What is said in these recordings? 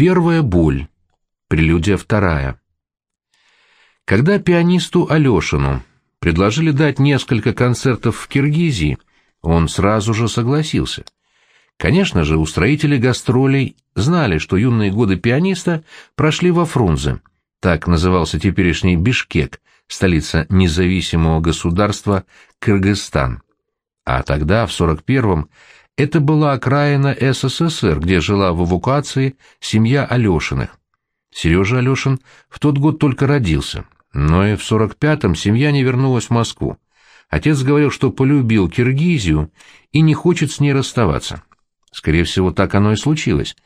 Первая боль. Прелюдия вторая. Когда пианисту Алешину предложили дать несколько концертов в Киргизии, он сразу же согласился. Конечно же, устроители гастролей знали, что юные годы пианиста прошли во Фрунзе, так назывался теперешний Бишкек, столица независимого государства Кыргызстан. А тогда, в 41-м, это была окраина СССР, где жила в эвакуации семья Алешиных. Сережа Алешин в тот год только родился, но и в 45-м семья не вернулась в Москву. Отец говорил, что полюбил Киргизию и не хочет с ней расставаться. Скорее всего, так оно и случилось.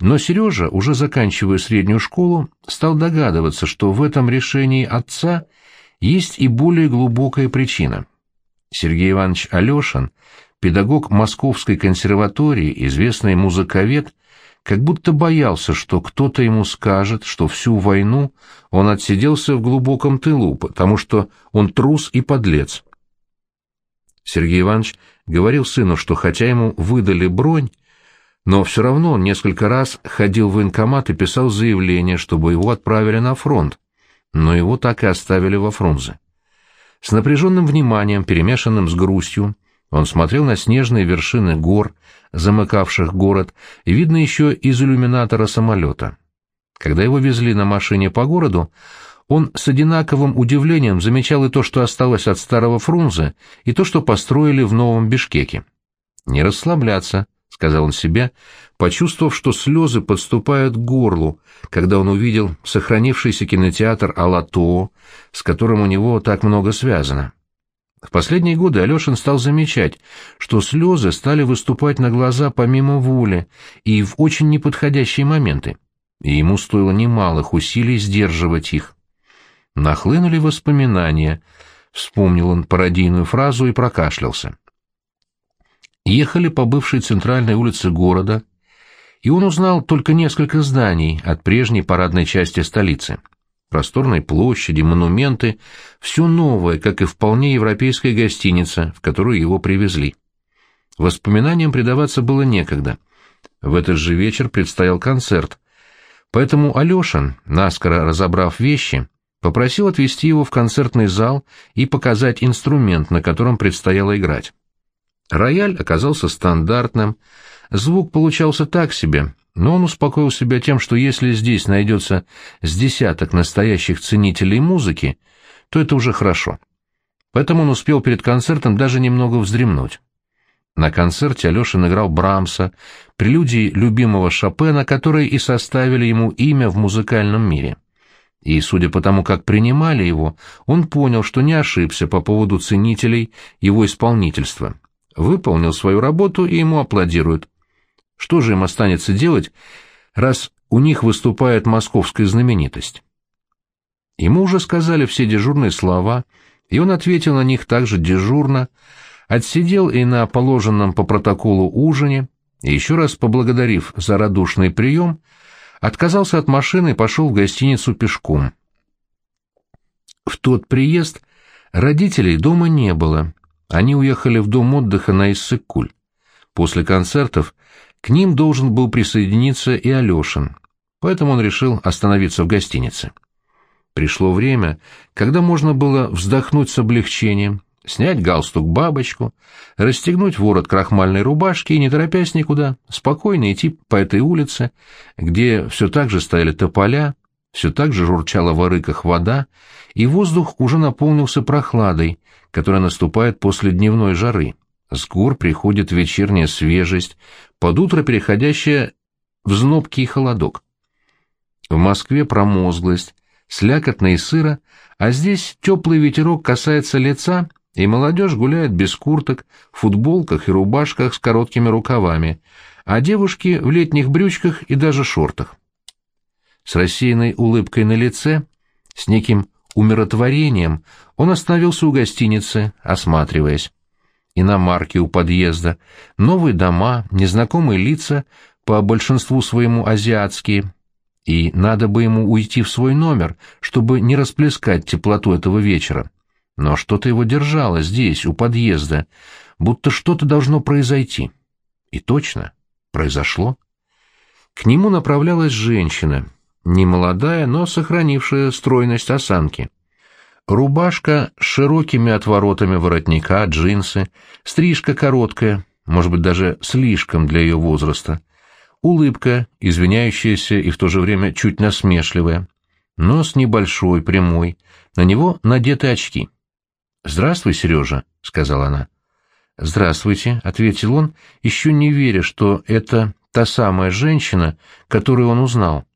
Но Сережа, уже заканчивая среднюю школу, стал догадываться, что в этом решении отца есть и более глубокая причина. Сергей Иванович Алешин, педагог Московской консерватории, известный музыковед, как будто боялся, что кто-то ему скажет, что всю войну он отсиделся в глубоком тылу, потому что он трус и подлец. Сергей Иванович говорил сыну, что хотя ему выдали бронь, но все равно он несколько раз ходил в военкомат и писал заявление, чтобы его отправили на фронт, но его так и оставили во Фрунзе. С напряженным вниманием, перемешанным с грустью, он смотрел на снежные вершины гор, замыкавших город, и видно еще из иллюминатора самолета. Когда его везли на машине по городу, он с одинаковым удивлением замечал и то, что осталось от старого Фрунзе, и то, что построили в новом Бишкеке. «Не расслабляться», — сказал он себе, почувствовав, что слезы подступают к горлу, когда он увидел сохранившийся кинотеатр «Алато», с которым у него так много связано. В последние годы Алешин стал замечать, что слезы стали выступать на глаза помимо воли и в очень неподходящие моменты, и ему стоило немалых усилий сдерживать их. Нахлынули воспоминания. Вспомнил он пародийную фразу и прокашлялся. Ехали по бывшей центральной улице города, и он узнал только несколько зданий от прежней парадной части столицы. Просторной площади, монументы, все новое, как и вполне европейская гостиница, в которую его привезли. Воспоминаниям предаваться было некогда. В этот же вечер предстоял концерт. Поэтому Алешин, наскоро разобрав вещи, попросил отвезти его в концертный зал и показать инструмент, на котором предстояло играть. Рояль оказался стандартным, звук получался так себе, но он успокоил себя тем, что если здесь найдется с десяток настоящих ценителей музыки, то это уже хорошо. Поэтому он успел перед концертом даже немного вздремнуть. На концерте Алешин играл Брамса, прелюдии любимого Шопена, которые и составили ему имя в музыкальном мире и, судя по тому, как принимали его, он понял, что не ошибся по поводу ценителей его исполнительства. Выполнил свою работу, и ему аплодируют. Что же им останется делать, раз у них выступает московская знаменитость? Ему уже сказали все дежурные слова, и он ответил на них также дежурно, отсидел и на положенном по протоколу ужине, и еще раз поблагодарив за радушный прием, отказался от машины и пошел в гостиницу пешком. В тот приезд родителей дома не было. Они уехали в дом отдыха на Иссык-Куль. После концертов к ним должен был присоединиться и Алешин, поэтому он решил остановиться в гостинице. Пришло время, когда можно было вздохнуть с облегчением, снять галстук-бабочку, расстегнуть ворот крахмальной рубашки и, не торопясь никуда, спокойно идти по этой улице, где все так же стояли тополя, все так же журчала в арыках вода, и воздух уже наполнился прохладой, которая наступает после дневной жары. С гор приходит вечерняя свежесть, под утро переходящая в знобкий холодок. В Москве промозглость, слякотно и сыро, а здесь теплый ветерок касается лица и молодежь гуляет без курток, футболках и рубашках с короткими рукавами, а девушки в летних брючках и даже шортах. С рассеянной улыбкой на лице, с неким умиротворением, он остановился у гостиницы, осматриваясь. Иномарки у подъезда, новые дома, незнакомые лица, по большинству своему азиатские, и надо бы ему уйти в свой номер, чтобы не расплескать теплоту этого вечера. Но что-то его держало здесь, у подъезда, будто что-то должно произойти. И точно, произошло. К нему направлялась женщина, немолодая, но сохранившая стройность осанки. Рубашка с широкими отворотами воротника, джинсы, стрижка короткая, может быть, даже слишком для ее возраста, улыбка, извиняющаяся и в то же время чуть насмешливая, нос небольшой, прямой, на него надеты очки. «Здравствуй, Сережа», — сказала она. «Здравствуйте», — ответил он, еще не веря, что это та самая женщина, которую он узнал.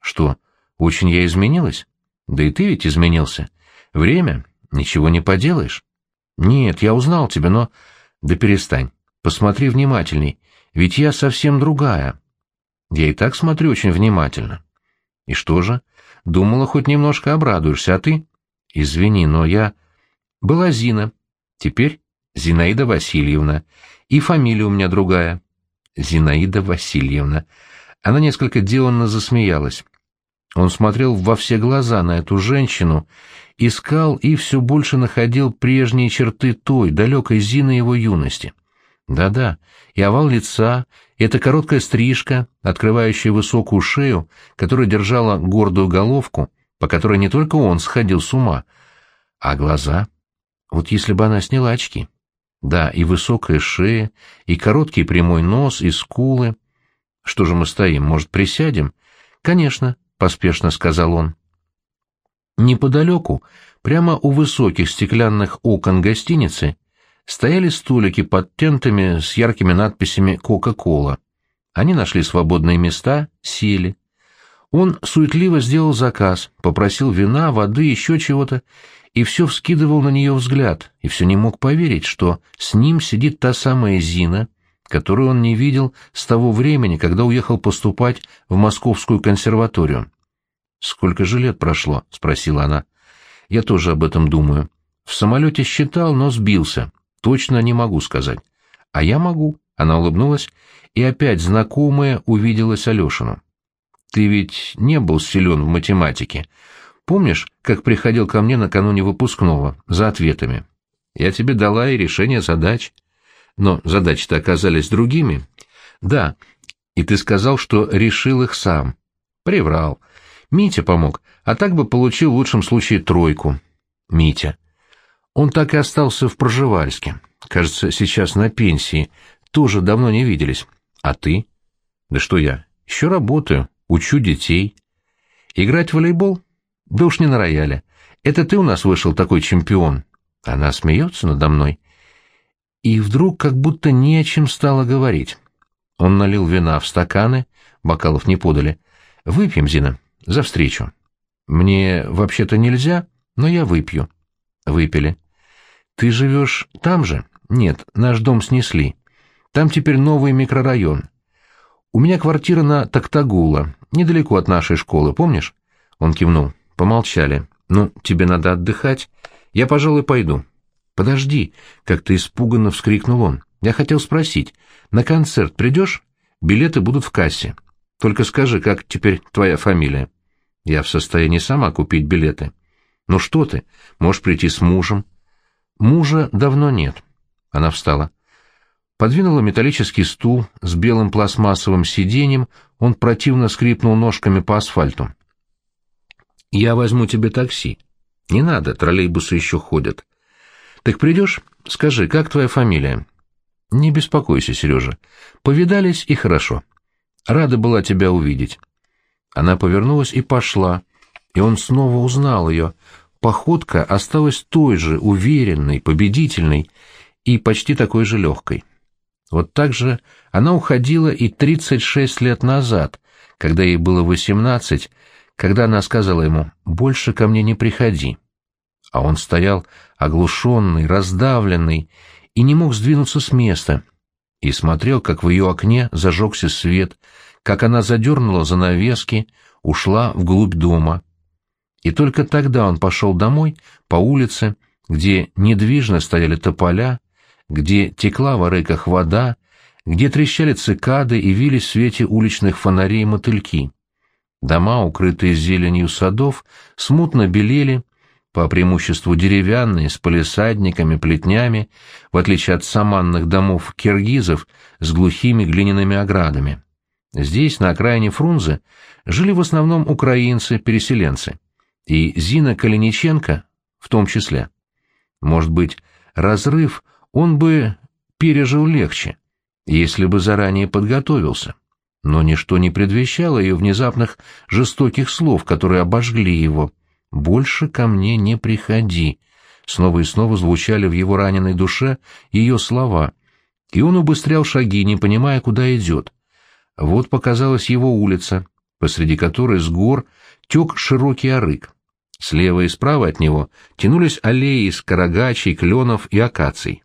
«Что, очень я изменилась? Да и ты ведь изменился. Время? Ничего не поделаешь». «Нет, я узнал тебя, но...» «Да перестань. Посмотри внимательней. Ведь я совсем другая». «Я и так смотрю очень внимательно». «И что же? Думала, хоть немножко обрадуешься, а ты...» «Извини, но я...» «Была Зина. Теперь Зинаида Васильевна. И фамилия у меня другая. Зинаида Васильевна. Она несколько деланно засмеялась. Он смотрел во все глаза на эту женщину, искал и все больше находил прежние черты той, далекой Зины его юности. Да-да, и овал лица, и эта короткая стрижка, открывающая высокую шею, которая держала гордую головку, по которой не только он сходил с ума, а глаза. Вот если бы она сняла очки. Да, и высокая шея, и короткий прямой нос, и скулы. Что же мы стоим, может, присядем? Конечно, поспешно сказал он. Неподалеку, прямо у высоких стеклянных окон гостиницы, стояли столики под тентами с яркими надписями «Кока-кола». Они нашли свободные места, сели. Он суетливо сделал заказ, попросил вина, воды, еще чего-то, и все вскидывал на нее взгляд, и все не мог поверить, что с ним сидит та самая Зина, которую он не видел с того времени, когда уехал поступать в Московскую консерваторию. «Сколько же лет прошло?» — спросила она. «Я тоже об этом думаю. В самолете считал, но сбился. Точно не могу сказать». «А я могу», — она улыбнулась, и опять знакомая увиделась Алешину. «Ты ведь не был силен в математике. Помнишь, как приходил ко мне накануне выпускного, за ответами? Я тебе дала и решение задач. Но задачи-то оказались другими. Да, и ты сказал, что решил их сам. Приврал. Митя помог, а так бы получил в лучшем случае тройку. Митя. Он так и остался в Проживальске. Кажется, сейчас на пенсии. Тоже давно не виделись. А ты? Да что я? Еще работаю, учу детей. Играть в волейбол? Да уж не на рояле. Это ты у нас вышел такой чемпион. Она смеется надо мной. И вдруг как будто не о чем стало говорить. Он налил вина в стаканы, бокалов не подали. Выпьем, Зина, за встречу. Мне вообще-то нельзя, но я выпью. Выпили. Ты живешь там же? Нет, наш дом снесли. Там теперь новый микрорайон. У меня квартира на Токтагула, недалеко от нашей школы, помнишь? Он кивнул. Помолчали. «Ну, тебе надо отдыхать. Я, пожалуй, пойду». «Подожди!» — как-то испуганно вскрикнул он. «Я хотел спросить, на концерт придешь? Билеты будут в кассе. Только скажи, как теперь твоя фамилия?» «Я в состоянии сама купить билеты». «Ну что ты? Можешь прийти с мужем». «Мужа давно нет». Она встала. Подвинула металлический стул с белым пластмассовым сиденьем, он противно скрипнул ножками по асфальту. Я возьму тебе такси. Не надо, троллейбусы еще ходят. Так придешь? Скажи, как твоя фамилия? Не беспокойся, Сережа. Повидались и хорошо. Рада была тебя увидеть. Она повернулась и пошла, и он снова узнал ее. Походка осталась той же, уверенной, победительной и почти такой же легкой. Вот так же она уходила и 36 лет назад, когда ей было 18, когда она сказала ему «больше ко мне не приходи». А он стоял оглушенный, раздавленный и не мог сдвинуться с места, и смотрел, как в ее окне зажегся свет, как она задернула занавески, ушла вглубь дома. И только тогда он пошел домой, по улице, где недвижно стояли тополя, где текла в арыках вода, где трещали цикады и вились в свете уличных фонарей мотыльки. Дома, укрытые зеленью садов, смутно белели, по преимуществу деревянные, с полисадниками, плетнями, в отличие от саманных домов киргизов с глухими глиняными оградами. Здесь, на окраине Фрунзе, жили в основном украинцы-переселенцы, и Зина Калиниченко в том числе. Может быть, разрыв он бы пережил легче, если бы заранее подготовился. Но ничто не предвещало ее внезапных жестоких слов, которые обожгли его. «Больше ко мне не приходи», снова и снова звучали в его раненой душе ее слова, и он убыстрял шаги, не понимая, куда идет. Вот показалась его улица, посреди которой с гор тек широкий арык. Слева и справа от него тянулись аллеи из карагачей, кленов и акаций.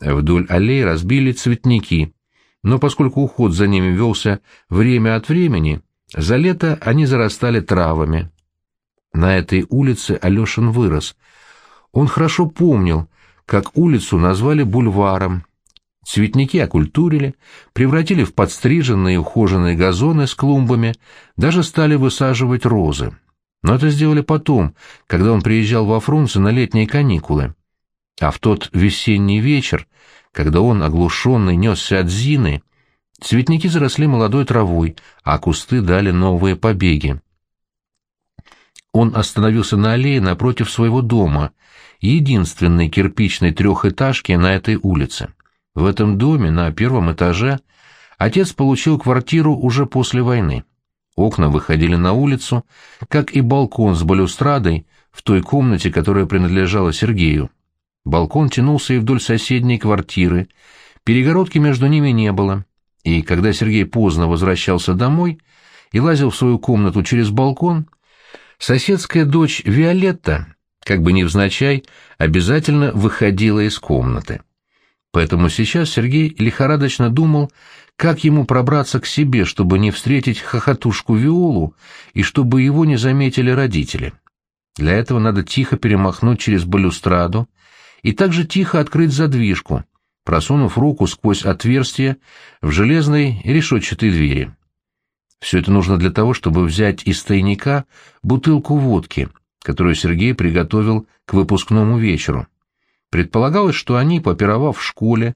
Вдоль аллей разбили цветники, но поскольку уход за ними велся время от времени, за лето они зарастали травами. На этой улице Алешин вырос. Он хорошо помнил, как улицу назвали бульваром. Цветники окультурили, превратили в подстриженные ухоженные газоны с клумбами, даже стали высаживать розы. Но это сделали потом, когда он приезжал во Фрунзе на летние каникулы. А в тот весенний вечер, когда он, оглушенный, несся от Зины, цветники заросли молодой травой, а кусты дали новые побеги. Он остановился на аллее напротив своего дома, единственной кирпичной трехэтажки на этой улице. В этом доме на первом этаже отец получил квартиру уже после войны. Окна выходили на улицу, как и балкон с балюстрадой в той комнате, которая принадлежала Сергею. Балкон тянулся и вдоль соседней квартиры, перегородки между ними не было, и когда Сергей поздно возвращался домой и лазил в свою комнату через балкон, соседская дочь Виолетта, как бы невзначай, обязательно выходила из комнаты. Поэтому сейчас Сергей лихорадочно думал, как ему пробраться к себе, чтобы не встретить хохотушку Виолу и чтобы его не заметили родители. Для этого надо тихо перемахнуть через балюстраду и также тихо открыть задвижку, просунув руку сквозь отверстие в железной решетчатой двери. Все это нужно для того, чтобы взять из тайника бутылку водки, которую Сергей приготовил к выпускному вечеру. Предполагалось, что они, попировав в школе,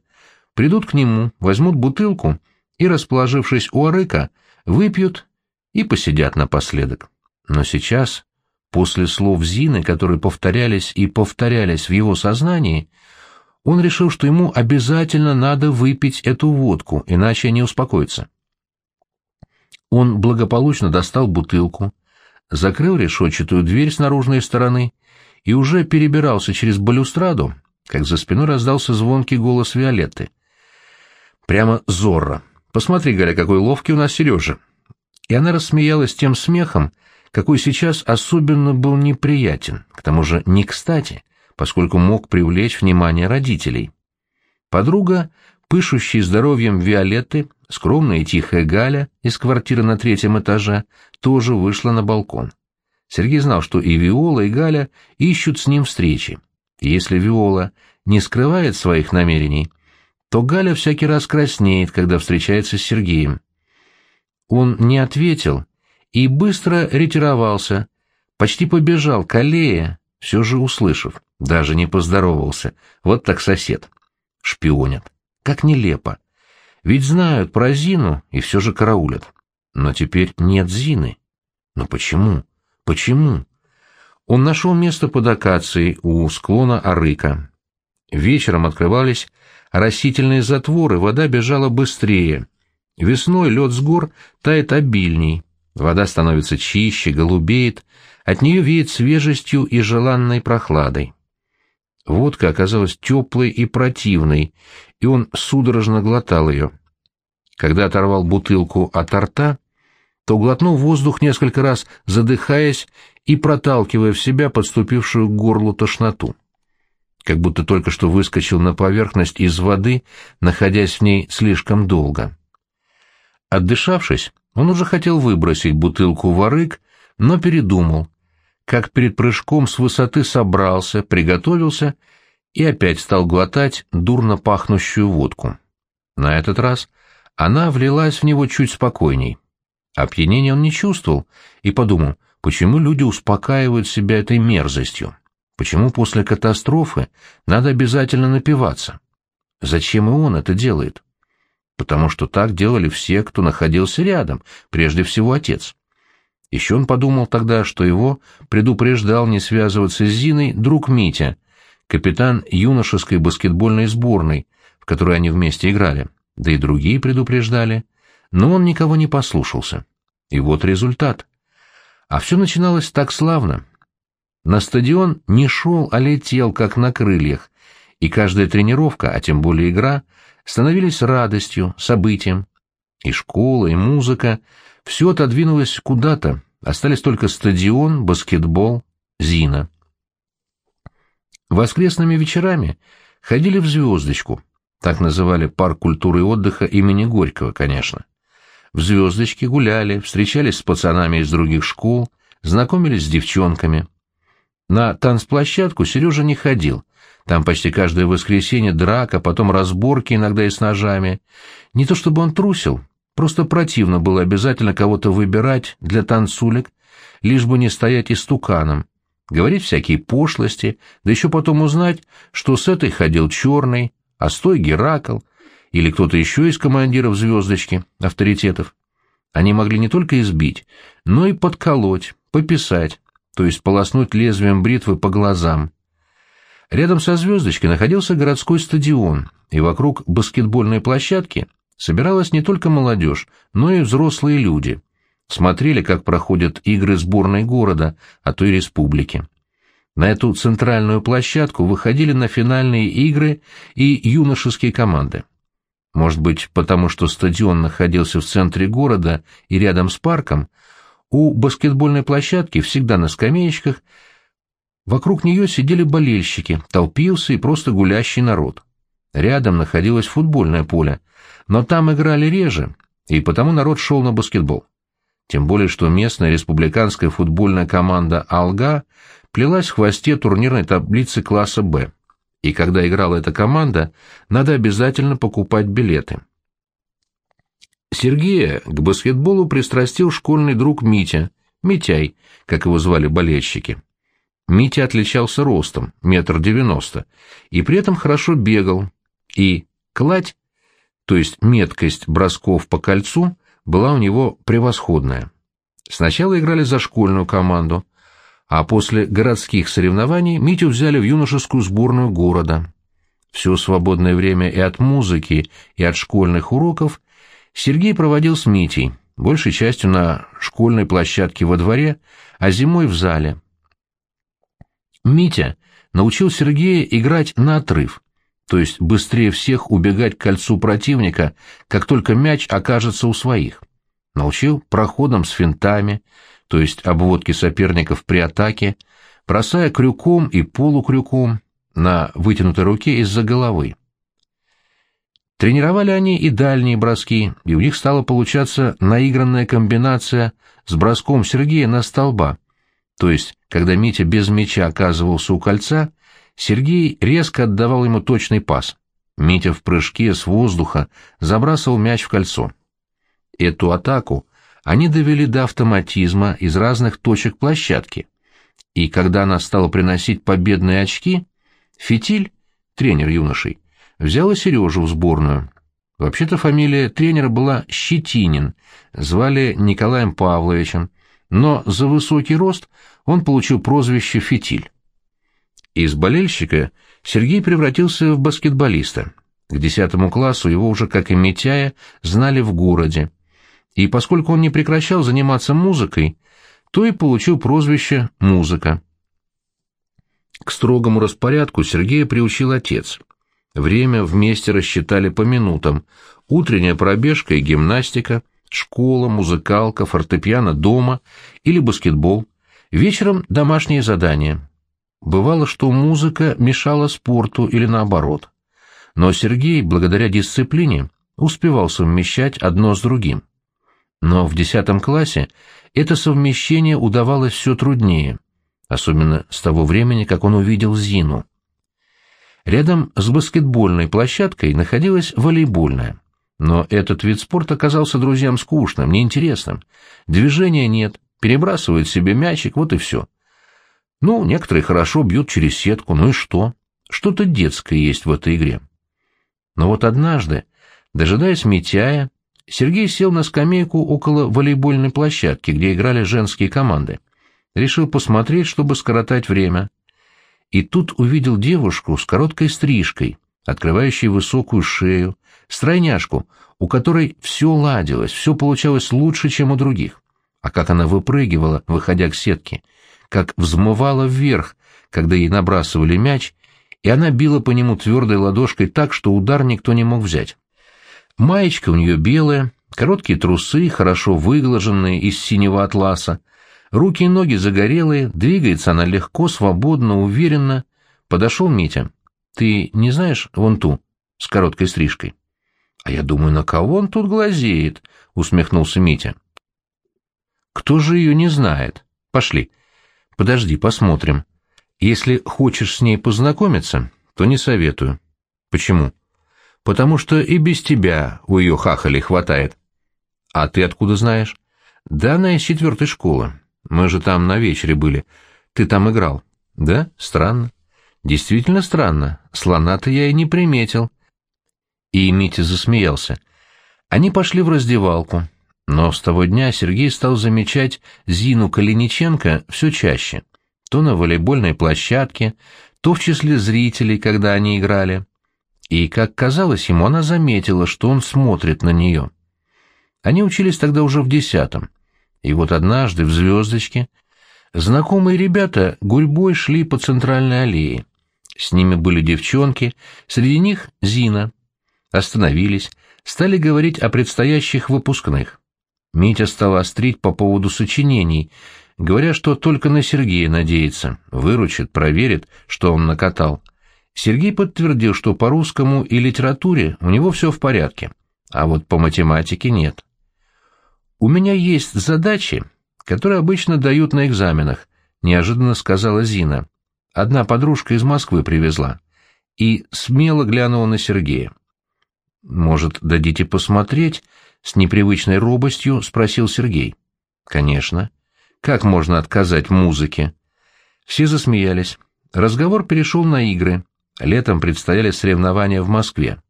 придут к нему, возьмут бутылку и, расположившись у арыка, выпьют и посидят напоследок. Но сейчас, после слов Зины, которые повторялись и повторялись в его сознании, он решил, что ему обязательно надо выпить эту водку, иначе не успокоится. Он благополучно достал бутылку, закрыл решетчатую дверь с наружной стороны и уже перебирался через балюстраду, как за спиной раздался звонкий голос Виолетты. Прямо Зорро. Посмотри, Галя, какой ловкий у нас Сережа. И она рассмеялась тем смехом, какой сейчас особенно был неприятен, к тому же не кстати, поскольку мог привлечь внимание родителей. Подруга, пышущая здоровьем Виолетты, скромная и тихая Галя из квартиры на третьем этаже, тоже вышла на балкон. Сергей знал, что и Виола, и Галя ищут с ним встречи. Если Виола не скрывает своих намерений, то Галя всякий раз краснеет, когда встречается с Сергеем. Он не ответил и быстро ретировался, почти побежал к аллее, все же услышав, даже не поздоровался. Вот так сосед. Шпионят. Как нелепо. Ведь знают про Зину и все же караулят. Но теперь нет Зины. Но почему? Почему? Он нашел место под акацией у склона Арыка. Вечером открывались растительные затворы, вода бежала быстрее. Весной лед с гор тает обильней, вода становится чище, голубеет, от нее веет свежестью и желанной прохладой. Водка оказалась теплой и противной, и он судорожно глотал ее. Когда оторвал бутылку от рта, то глотнул воздух несколько раз, задыхаясь и проталкивая в себя подступившую к горлу тошноту. Как будто только что выскочил на поверхность из воды, находясь в ней слишком долго. Отдышавшись, он уже хотел выбросить бутылку в арык, но передумал, как перед прыжком с высоты собрался, приготовился и опять стал глотать дурно пахнущую водку. На этот раз она влилась в него чуть спокойней. Опьянения он не чувствовал и подумал, Почему люди успокаивают себя этой мерзостью? Почему после катастрофы надо обязательно напиваться? Зачем и он это делает? потому что так делали все, кто находился рядом, прежде всего отец. Еще он подумал тогда, что его предупреждал не связываться с Зиной друг Митя, капитан юношеской баскетбольной сборной, в которой они вместе играли, да и другие предупреждали, но он никого не послушался. И вот результат. А все начиналось так славно. На стадион не шел, а летел, как на крыльях, и каждая тренировка, а тем более игра, становились радостью, событием. И школа, и музыка — все отодвинулось куда-то, остались только стадион, баскетбол, Зина. Воскресными вечерами ходили в «Звездочку», так называли парк культуры и отдыха имени Горького, конечно. В «Звездочке» гуляли, встречались с пацанами из других школ, знакомились с девчонками. На танцплощадку Сережа не ходил, там почти каждое воскресенье драка, потом разборки, иногда и с ножами. Не то чтобы он трусил, Просто противно было обязательно кого-то выбирать для танцулек, лишь бы не стоять истуканом, говорить всякие пошлости, да еще потом узнать, что с этой ходил черный, а с той Геракл, или кто-то еще из командиров «Звездочки», авторитетов. Они могли не только избить, но и подколоть, пописать, то есть полоснуть лезвием бритвы по глазам. Рядом со «Звездочкой» находился городской стадион, и вокруг баскетбольной площадки собиралась не только молодежь, но и взрослые люди. Смотрели, как проходят игры сборной города, а то и республики. На эту центральную площадку выходили на финальные игры и юношеские команды. Может быть, потому что стадион находился в центре города и рядом с парком, у баскетбольной площадки всегда на скамеечках вокруг нее сидели болельщики, толпился и просто гулящий народ. Рядом находилось футбольное поле, но там играли реже, и потому народ шел на баскетбол. Тем более, что местная республиканская футбольная команда «Алга» плелась в хвосте турнирной таблицы класса «Б». И когда играла эта команда, надо обязательно покупать билеты. Сергея к баскетболу пристрастил школьный друг Митя, Митяй, как его звали болельщики. Митя отличался ростом, метр девяносто, и при этом хорошо бегал, и кладь то есть меткость бросков по кольцу, была у него превосходная. Сначала играли за школьную команду, а после городских соревнований Митю взяли в юношескую сборную города. Все свободное время и от музыки, и от школьных уроков Сергей проводил с Митей, большей частью на школьной площадке во дворе, а зимой в зале. Митя научил Сергея играть на отрыв, то есть быстрее всех убегать к кольцу противника, как только мяч окажется у своих. Научил проходом с финтами, то есть обводки соперников при атаке, бросая крюком и полукрюком на вытянутой руке из-за головы. Тренировали они и дальние броски, и у них стала получаться наигранная комбинация с броском Сергея на столба, то есть, когда Митя без мяча оказывался у кольца, Сергей резко отдавал ему точный пас. Митя в прыжке с воздуха забрасывал мяч в кольцо. Эту атаку они довели до автоматизма из разных точек площадки. И когда она стала приносить победные очки, Фитиль, тренер юношей, взял Сережу в сборную. Вообще-то фамилия тренера была Щетинин, звали Николаем Павловичем, но за высокий рост он получил прозвище «Фитиль». Из болельщика Сергей превратился в баскетболиста. К десятому классу его уже, как и Митяя, знали в городе. И поскольку он не прекращал заниматься музыкой, то и получил прозвище «музыка». К строгому распорядку Сергея приучил отец. Время вместе рассчитали по минутам. Утренняя пробежка и гимнастика, школа, музыкалка, фортепиано дома или баскетбол. Вечером домашние задания. Бывало, что музыка мешала спорту или наоборот. Но Сергей, благодаря дисциплине, успевал совмещать одно с другим. Но в десятом классе это совмещение удавалось все труднее, особенно с того времени, как он увидел Зину. Рядом с баскетбольной площадкой находилась волейбольная. Но этот вид спорта оказался друзьям скучным, неинтересным. Движения нет, перебрасывают себе мячик, вот и все. Ну, некоторые хорошо бьют через сетку, ну и что? Что-то детское есть в этой игре. Но вот однажды Дожидаясь Митяя, Сергей сел на скамейку около волейбольной площадки, где играли женские команды. Решил посмотреть, чтобы скоротать время. И тут увидел девушку с короткой стрижкой, открывающей высокую шею, стройняшку, у которой все ладилось, все получалось лучше, чем у других. А как она выпрыгивала, выходя к сетке, как взмывала вверх, когда ей набрасывали мяч, и она била по нему твердой ладошкой так, что удар никто не мог взять. Маечка у нее белая, короткие трусы, хорошо выглаженные из синего атласа, руки и ноги загорелые, двигается она легко, свободно, уверенно. Подошел Митя. «Ты не знаешь вон ту, с короткой стрижкой?» «А я думаю, на кого он тут глазеет?» — усмехнулся Митя. «Кто же ее не знает? Пошли. Подожди, посмотрим. Если хочешь с ней познакомиться, то не советую». «Почему?» «Потому что и без тебя у ее хахали хватает». «А ты откуда знаешь?» «Да она из четвертой школы. Мы же там на вечере были. Ты там играл». «Да? Странно». «Действительно странно. Слона-то я и не приметил и Митя засмеялся. Они пошли в раздевалку, но с того дня Сергей стал замечать Зину Калиниченко все чаще. То на волейбольной площадке, то в числе зрителей, когда они играли. И, как казалось ему, она заметила, что он смотрит на нее. Они учились тогда уже в десятом. И вот однажды в «Звездочке» знакомые ребята гурьбой шли по центральной аллее. С ними были девчонки, среди них Зина — остановились, стали говорить о предстоящих выпускных. Митя стал острить по поводу сочинений, говоря, что только на Сергея надеется, выручит, проверит, что он накатал. Сергей подтвердил, что по русскому и литературе у него все в порядке, а вот по математике нет. «У меня есть задачи, которые обычно дают на экзаменах», — неожиданно сказала Зина. Одна подружка из Москвы привезла. И смело глянула на Сергея. «Может, дадите посмотреть?» — с непривычной робостью спросил Сергей. «Конечно. Как можно отказать музыке?» Все засмеялись. Разговор перешел на игры. Летом предстояли соревнования в Москве.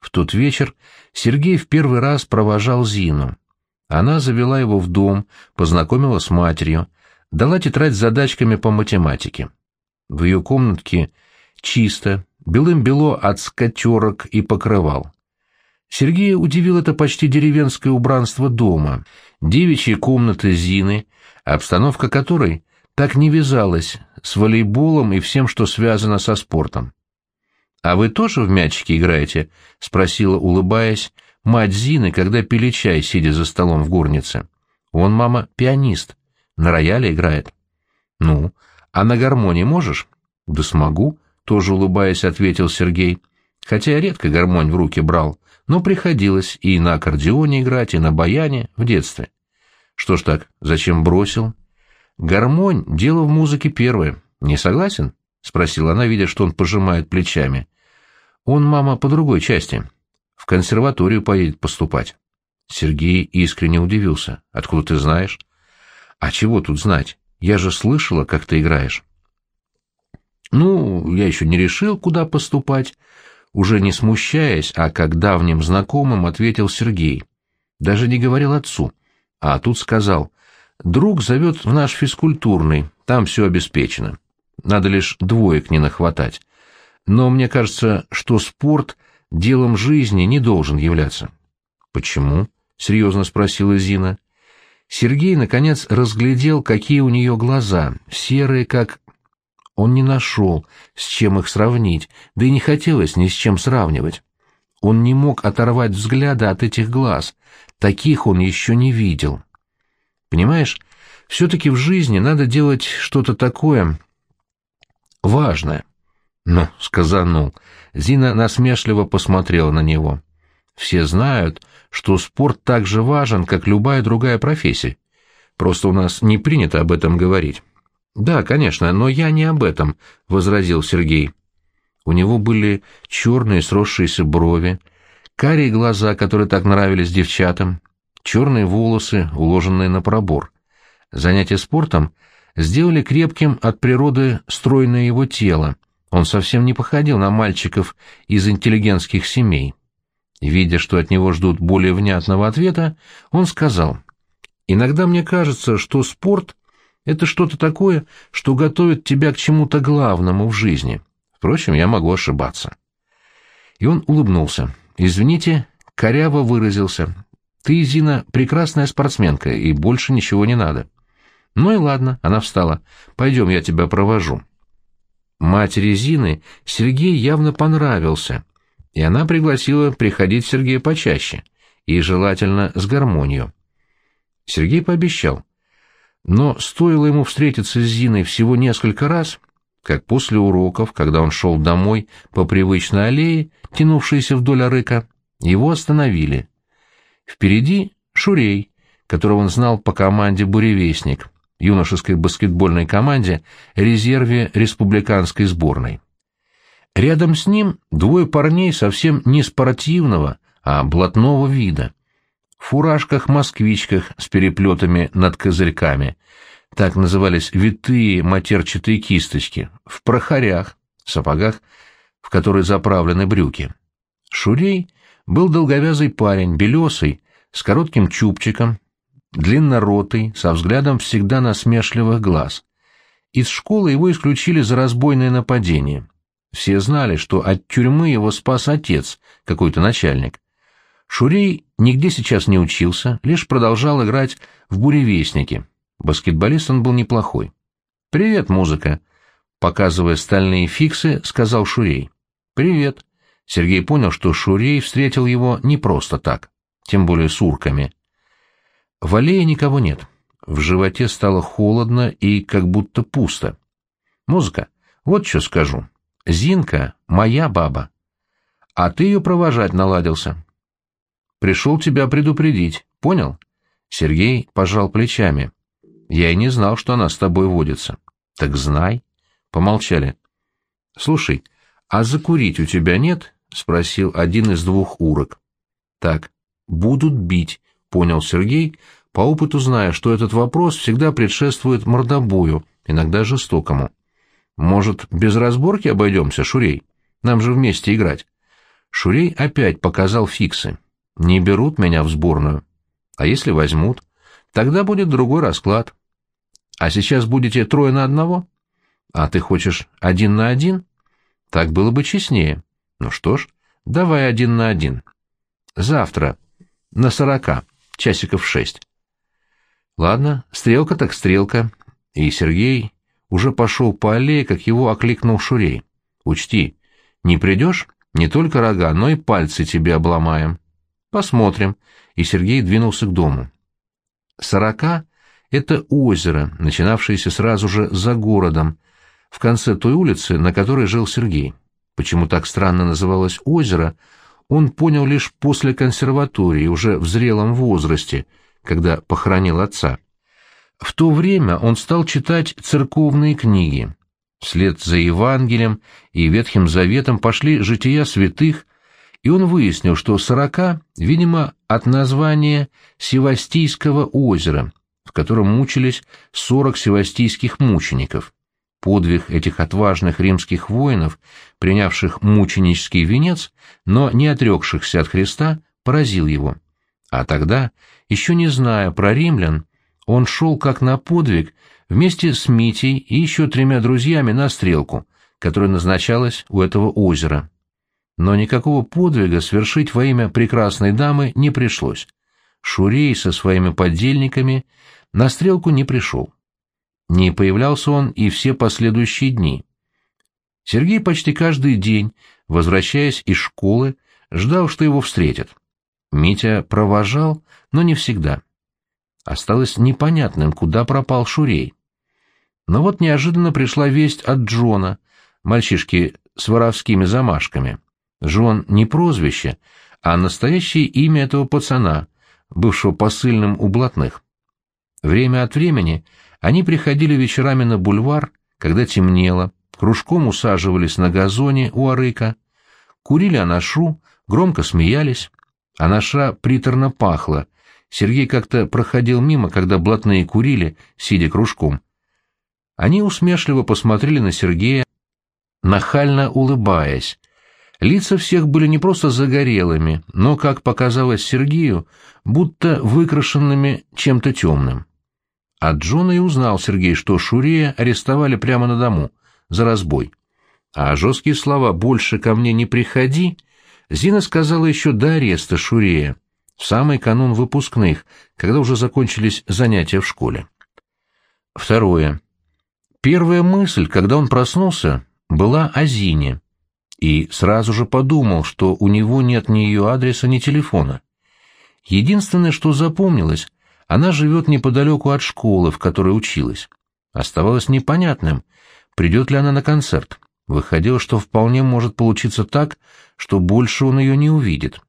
В тот вечер Сергей в первый раз провожал Зину. Она завела его в дом, познакомила с матерью, дала тетрадь с задачками по математике. В ее комнатке чисто, белым-бело от скатерок и покрывал. Сергея удивило это почти деревенское убранство дома, девичьи комнаты Зины, обстановка которой так не вязалась с волейболом и всем, что связано со спортом. «А вы тоже в мячики играете?» — спросила, улыбаясь, мать Зины, когда пили чай, сидя за столом в горнице. «Он, мама, пианист. На рояле играет». «Ну, а на гармонии можешь?» «Да смогу», — тоже улыбаясь, ответил Сергей. «Хотя я редко гармонь в руки брал но приходилось и на аккордеоне играть, и на баяне в детстве. Что ж так, зачем бросил? Гармонь — дело в музыке первое. Не согласен? — спросила она, видя, что он пожимает плечами. Он, мама, по другой части. В консерваторию поедет поступать. Сергей искренне удивился. Откуда ты знаешь? А чего тут знать? Я же слышала, как ты играешь. Ну, я еще не решил, куда поступать, уже не смущаясь, а как давним знакомым, ответил Сергей. Даже не говорил отцу. А тут сказал, «Друг зовет в наш физкультурный, там все обеспечено. Надо лишь двоек не нахватать. Но мне кажется, что спорт делом жизни не должен являться». «Почему?» — серьезно спросила Зина. Сергей, наконец, разглядел, какие у нее глаза, серые, как он не нашел, с чем их сравнить, да и не хотелось ни с чем сравнивать. Он не мог оторвать взгляда от этих глаз, таких он еще не видел. Понимаешь, все-таки в жизни надо делать что-то такое важное. Ну, сказанул. Зина насмешливо посмотрела на него. Все знают, что спорт так же важен, как любая другая профессия. Просто у нас не принято об этом говорить. «Да, конечно, но я не об этом», — возразил Сергей. У него были черные сросшиеся брови, карие глаза, которые так нравились девчатам, черные волосы, уложенные на пробор. Занятия спортом сделали крепким от природы стройное его тело. Он совсем не походил на мальчиков из интеллигентских семей. Видя, что от него ждут более внятного ответа, он сказал, «Иногда мне кажется, что спорт — это что-то такое, что готовит тебя к чему-то главному в жизни. Впрочем, я могу ошибаться». И он улыбнулся. «Извините, коряво выразился. Ты, Зина, прекрасная спортсменка, и больше ничего не надо». «Ну и ладно», — она встала. «Пойдем, я тебя провожу». Матери Зины Сергей явно понравился, и она пригласила приходить Сергея почаще, и желательно с гармонию. Сергей пообещал. Но стоило ему встретиться с Зиной всего несколько раз, как после уроков, когда он шел домой по привычной аллее, тянувшейся вдоль арыка, его остановили. Впереди Шурей, которого он знал по команде «Буревестник», юношеской баскетбольной команде, резерве республиканской сборной. Рядом с ним двое парней совсем не спортивного, а блатного вида. Фуражках-москвичках с переплетами над козырьками. Так назывались витые матерчатые кисточки. В прохорях, сапогах, в которые заправлены брюки. Шурей был долговязый парень, белесый, с коротким чубчиком, длинноротый, со взглядом всегда насмешливых глаз. Из школы его исключили за разбойное нападение. Все знали, что от тюрьмы его спас отец, какой-то начальник. Шурей нигде сейчас не учился, лишь продолжал играть в буревестнике. Баскетболист он был неплохой. «Привет, музыка!» Показывая стальные фиксы, сказал Шурей. «Привет!» Сергей понял, что Шурей встретил его не просто так, тем более с урками. В аллее никого нет. В животе стало холодно и как будто пусто. «Музыка, вот что скажу. Зинка — моя баба. А ты ее провожать наладился. Пришел тебя предупредить, понял?» Сергей пожал плечами. «Я и не знал, что она с тобой водится». «Так знай». Помолчали. «Слушай, а закурить у тебя нет?» — спросил один из двух урок. «Так, будут бить», — понял Сергей, по опыту зная, что этот вопрос всегда предшествует мордобою, иногда жестокому. Может, без разборки обойдемся, Шурей? Нам же вместе играть. Шурей опять показал фиксы. Не берут меня в сборную. А если возьмут? Тогда будет другой расклад. А сейчас будете трое на одного? А ты хочешь один на один? Так было бы честнее. Ну что ж, давай один на один. Завтра. На сорока. Часиков шесть. Ладно, стрелка так стрелка. И Сергей уже пошел по аллее, как его окликнул Шурей. «Учти, не придешь, не только рога, но и пальцы тебе обломаем». «Посмотрим». И Сергей двинулся к дому. Сорока — это озеро, начинавшееся сразу же за городом, в конце той улицы, на которой жил Сергей. Почему так странно называлось озеро, он понял лишь после консерватории, уже в зрелом возрасте, когда похоронил отца. В то время он стал читать церковные книги. Вслед за Евангелием и Ветхим Заветом пошли жития святых, и он выяснил, что сорока, видимо, от названия Севастийского озера, в котором мучились сорок севастийских мучеников. Подвиг этих отважных римских воинов, принявших мученический венец, но не отрекшихся от Христа, поразил его. А тогда, еще не зная про римлян, он шел как на подвиг вместе с Митей и еще тремя друзьями на стрелку, которая назначалась у этого озера. Но никакого подвига свершить во имя прекрасной дамы не пришлось. Шурей со своими подельниками на стрелку не пришел. Не появлялся он и все последующие дни. Сергей почти каждый день, возвращаясь из школы, ждал, что его встретят. Митя провожал, но не всегда осталось непонятным, куда пропал Шурей. Но вот неожиданно пришла весть от Джона, мальчишки с воровскими замашками. Джон не прозвище, а настоящее имя этого пацана, бывшего посыльным у блатных. Время от времени они приходили вечерами на бульвар, когда темнело, кружком усаживались на газоне у арыка, курили анашу, громко смеялись. Анаша приторно пахла, Сергей как-то проходил мимо, когда блатные курили, сидя кружком. Они усмешливо посмотрели на Сергея, нахально улыбаясь. Лица всех были не просто загорелыми, но, как показалось Сергею, будто выкрашенными чем-то темным. От Джона и узнал Сергей, что Шурея арестовали прямо на дому, за разбой. А жесткие слова «больше ко мне не приходи» Зина сказала еще до ареста Шурея, в самый канун выпускных, когда уже закончились занятия в школе. Второе. Первая мысль, когда он проснулся, была о Зине, и сразу же подумал, что у него нет ни ее адреса, ни телефона. Единственное, что запомнилось, она живет неподалеку от школы, в которой училась. Оставалось непонятным, придет ли она на концерт. Выходило, что вполне может получиться так, что больше он ее не увидит.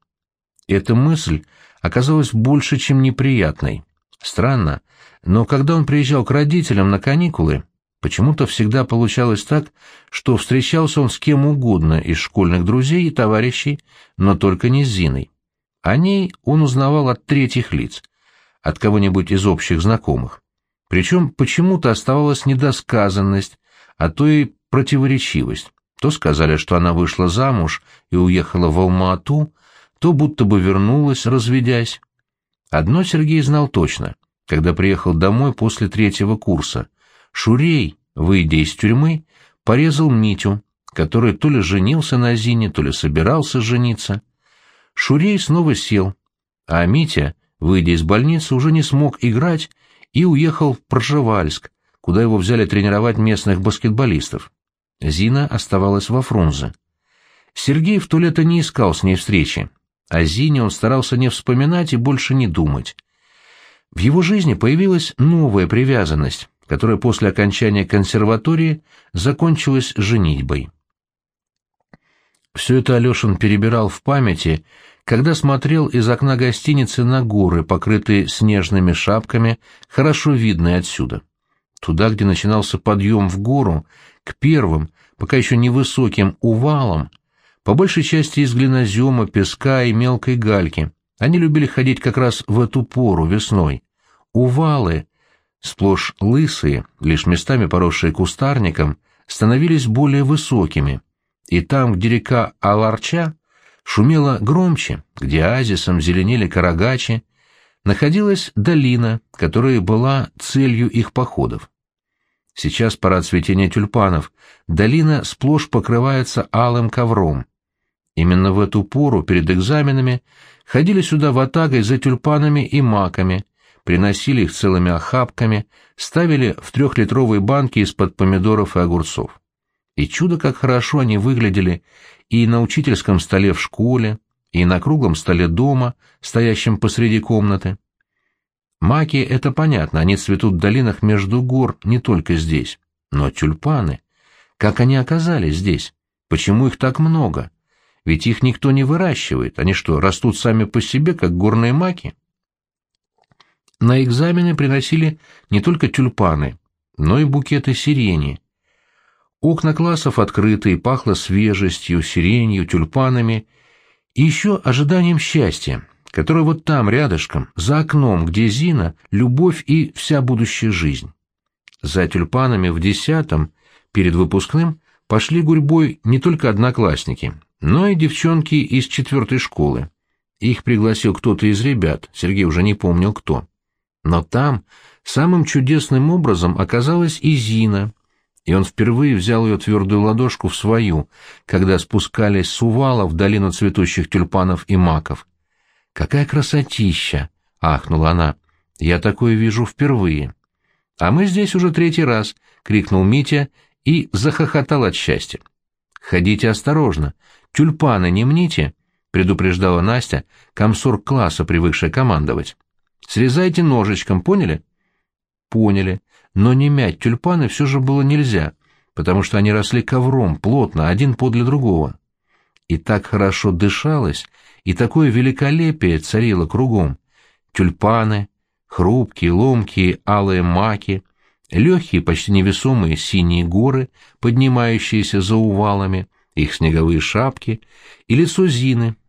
Эта мысль оказалась больше, чем неприятной. Странно, но когда он приезжал к родителям на каникулы, почему-то всегда получалось так, что встречался он с кем угодно из школьных друзей и товарищей, но только не с Зиной. О ней он узнавал от третьих лиц, от кого-нибудь из общих знакомых. Причем почему-то оставалась недосказанность, а то и противоречивость. То сказали, что она вышла замуж и уехала в Алма-Ату, то будто бы вернулась, разведясь. Одно Сергей знал точно, когда приехал домой после третьего курса. Шурей, выйдя из тюрьмы, порезал Митю, который то ли женился на Зине, то ли собирался жениться. Шурей снова сел, а Митя, выйдя из больницы, уже не смог играть и уехал в Пржевальск, куда его взяли тренировать местных баскетболистов. Зина оставалась во Фрунзе. Сергей в то лето не искал с ней встречи. О Зине он старался не вспоминать и больше не думать. В его жизни появилась новая привязанность, которая после окончания консерватории закончилась женитьбой. Все это Алешин перебирал в памяти, когда смотрел из окна гостиницы на горы, покрытые снежными шапками, хорошо видные отсюда. Туда, где начинался подъем в гору, к первым, пока еще невысоким увалам, по большей части из глинозема, песка и мелкой гальки. Они любили ходить как раз в эту пору, весной. Увалы, сплошь лысые, лишь местами поросшие кустарником, становились более высокими, и там, где река Аларча шумела громче, где оазисом зеленели карагачи, находилась долина, которая была целью их походов. Сейчас пора цветения тюльпанов, долина сплошь покрывается алым ковром. Именно в эту пору перед экзаменами ходили сюда ватагой за тюльпанами и маками, приносили их целыми охапками, ставили в трехлитровые банки из-под помидоров и огурцов. И чудо, как хорошо они выглядели и на учительском столе в школе, и на круглом столе дома, стоящем посреди комнаты. Маки — это понятно, они цветут в долинах между гор, не только здесь. Но тюльпаны... Как они оказались здесь? Почему их так много? Ведь их никто не выращивает. Они что, растут сами по себе, как горные маки? На экзамены приносили не только тюльпаны, но и букеты сирени. Окна классов открыты, и пахло свежестью, сиренью, тюльпанами и еще ожиданием счастья, которое вот там, рядышком, за окном, где Зина, любовь и вся будущая жизнь. За тюльпанами в десятом, перед выпускным, пошли гурьбой не только одноклассники, но и девчонки из четвертой школы. Их пригласил кто-то из ребят, Сергей уже не помнил кто. Но там самым чудесным образом оказалась и Зина, и он впервые взял ее твердую ладошку в свою, когда спускались с увала в долину цветущих тюльпанов и маков. «Какая красотища!» — ахнула она. «Я такое вижу впервые». «А мы здесь уже третий раз!» — крикнул Митя и захохотал от счастья. «Ходите осторожно, тюльпаны не мните», — предупреждала Настя, комсорг класса, привыкшая командовать. «Срезайте ножичком, поняли?» «Поняли, но не мять тюльпаны все же было нельзя, потому что они росли ковром, плотно, один подле другого. И так хорошо дышалось, и такое великолепие царило кругом. Тюльпаны, хрупкие, ломкие, алые маки — легкие, почти невесомые синие горы, поднимающиеся за увалами, их снеговые шапки, и лицо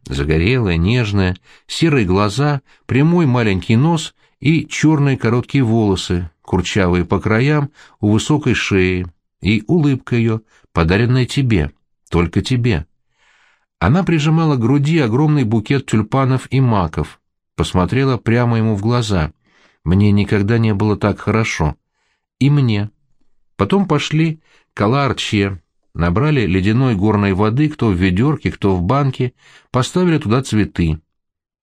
загорелое, нежное, серые глаза, прямой маленький нос и черные короткие волосы, курчавые по краям у высокой шеи, и улыбка ее, подаренная тебе, только тебе. Она прижимала к груди огромный букет тюльпанов и маков, посмотрела прямо ему в глаза. «Мне никогда не было так хорошо. И мне». Потом пошли к набрали ледяной горной воды, кто в ведерке, кто в банке, поставили туда цветы.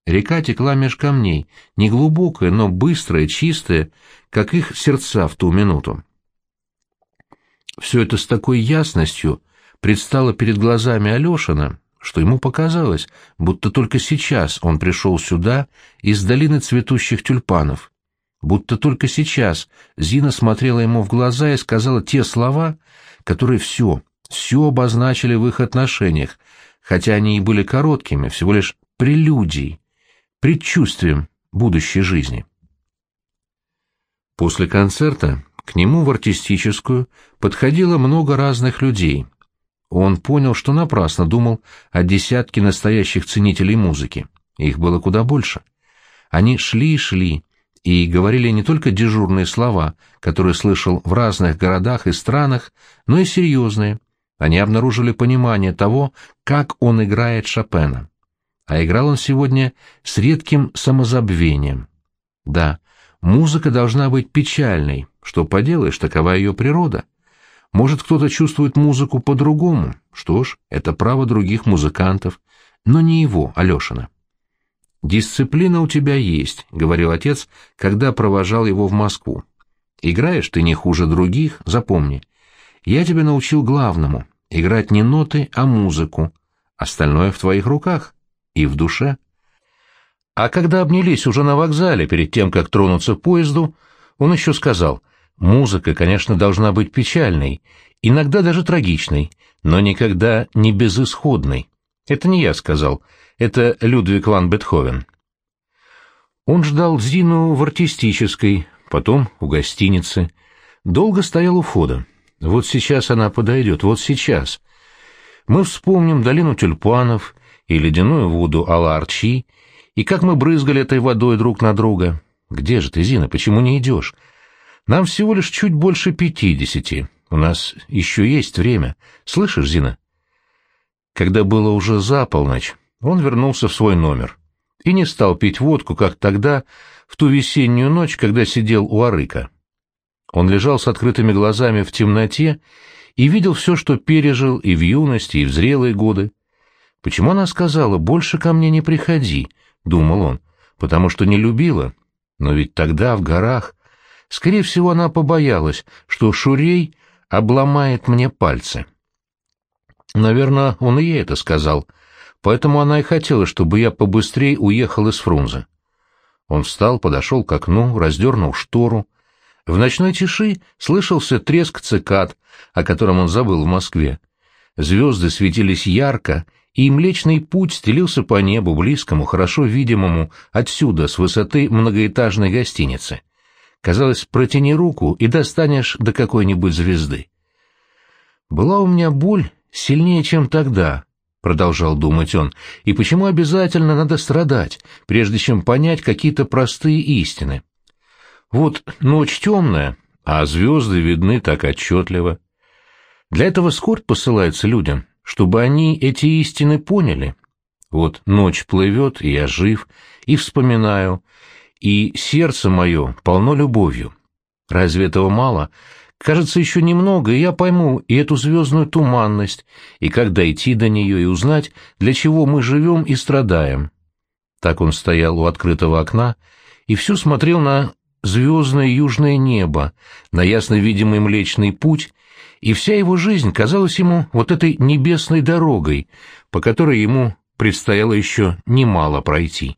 Река текла меж камней, не глубокая, но быстрая, чистая, как их сердца в ту минуту. Все это с такой ясностью предстало перед глазами Алешина, что ему показалось, будто только сейчас он пришел сюда из долины цветущих тюльпанов, будто только сейчас Зина смотрела ему в глаза и сказала те слова, которые все, все обозначили в их отношениях, хотя они и были короткими, всего лишь прелюдией, предчувствием будущей жизни. После концерта к нему в артистическую подходило много разных людей. Он понял, что напрасно думал о десятке настоящих ценителей музыки. Их было куда больше. Они шли и шли, и говорили не только дежурные слова, которые слышал в разных городах и странах, но и серьезные. Они обнаружили понимание того, как он играет Шопена а играл он сегодня с редким самозабвением. Да, музыка должна быть печальной, что поделаешь, такова ее природа. Может, кто-то чувствует музыку по-другому, что ж, это право других музыкантов, но не его, Алешина. «Дисциплина у тебя есть», — говорил отец, когда провожал его в Москву. «Играешь ты не хуже других, запомни. Я тебя научил главному — играть не ноты, а музыку. Остальное в твоих руках и в душе. А когда обнялись уже на вокзале перед тем, как тронуться поезду, он еще сказал, «Музыка, конечно, должна быть печальной, иногда даже трагичной, но никогда не безысходной». Это не я сказал, это Людвиг ван Бетховен. Он ждал Зину в артистической, потом у гостиницы. Долго стоял у входа. Вот сейчас она подойдет, вот сейчас. Мы вспомним долину тюльпанов и ледяную воду Аларчи, и как мы брызгали этой водой друг на друга. Где же ты, Зина, почему не идешь? Нам всего лишь чуть больше пятидесяти. У нас еще есть время. Слышишь, Зина? Когда было уже за полночь, он вернулся в свой номер и не стал пить водку, как тогда, в ту весеннюю ночь, когда сидел у Арыка. Он лежал с открытыми глазами в темноте и видел все, что пережил и в юности, и в зрелые годы. Почему она сказала «больше ко мне не приходи», — думал он, — потому что не любила. Но ведь тогда в горах... Скорее всего, она побоялась, что Шурей обломает мне пальцы. Наверное, он и ей это сказал, поэтому она и хотела, чтобы я побыстрее уехал из Фрунзе. Он встал, подошел к окну, раздернул штору. В ночной тиши слышался треск цикад, о котором он забыл в Москве. Звезды светились ярко, и Млечный Путь стелился по небу, близкому, хорошо видимому, отсюда, с высоты многоэтажной гостиницы. Казалось, протяни руку и достанешь до какой-нибудь звезды. «Была у меня боль сильнее, чем тогда», — продолжал думать он, — «и почему обязательно надо страдать, прежде чем понять какие-то простые истины? Вот ночь темная, а звезды видны так отчетливо. Для этого скорбь посылается людям, чтобы они эти истины поняли. Вот ночь плывет, и я жив, и вспоминаю, и сердце мое полно любовью. Разве этого мало? Кажется, еще немного, и я пойму и эту звездную туманность, и как дойти до нее, и узнать, для чего мы живем и страдаем. Так он стоял у открытого окна и все смотрел на звездное южное небо, на ясно видимый Млечный Путь и вся его жизнь казалась ему вот этой небесной дорогой, по которой ему предстояло еще немало пройти.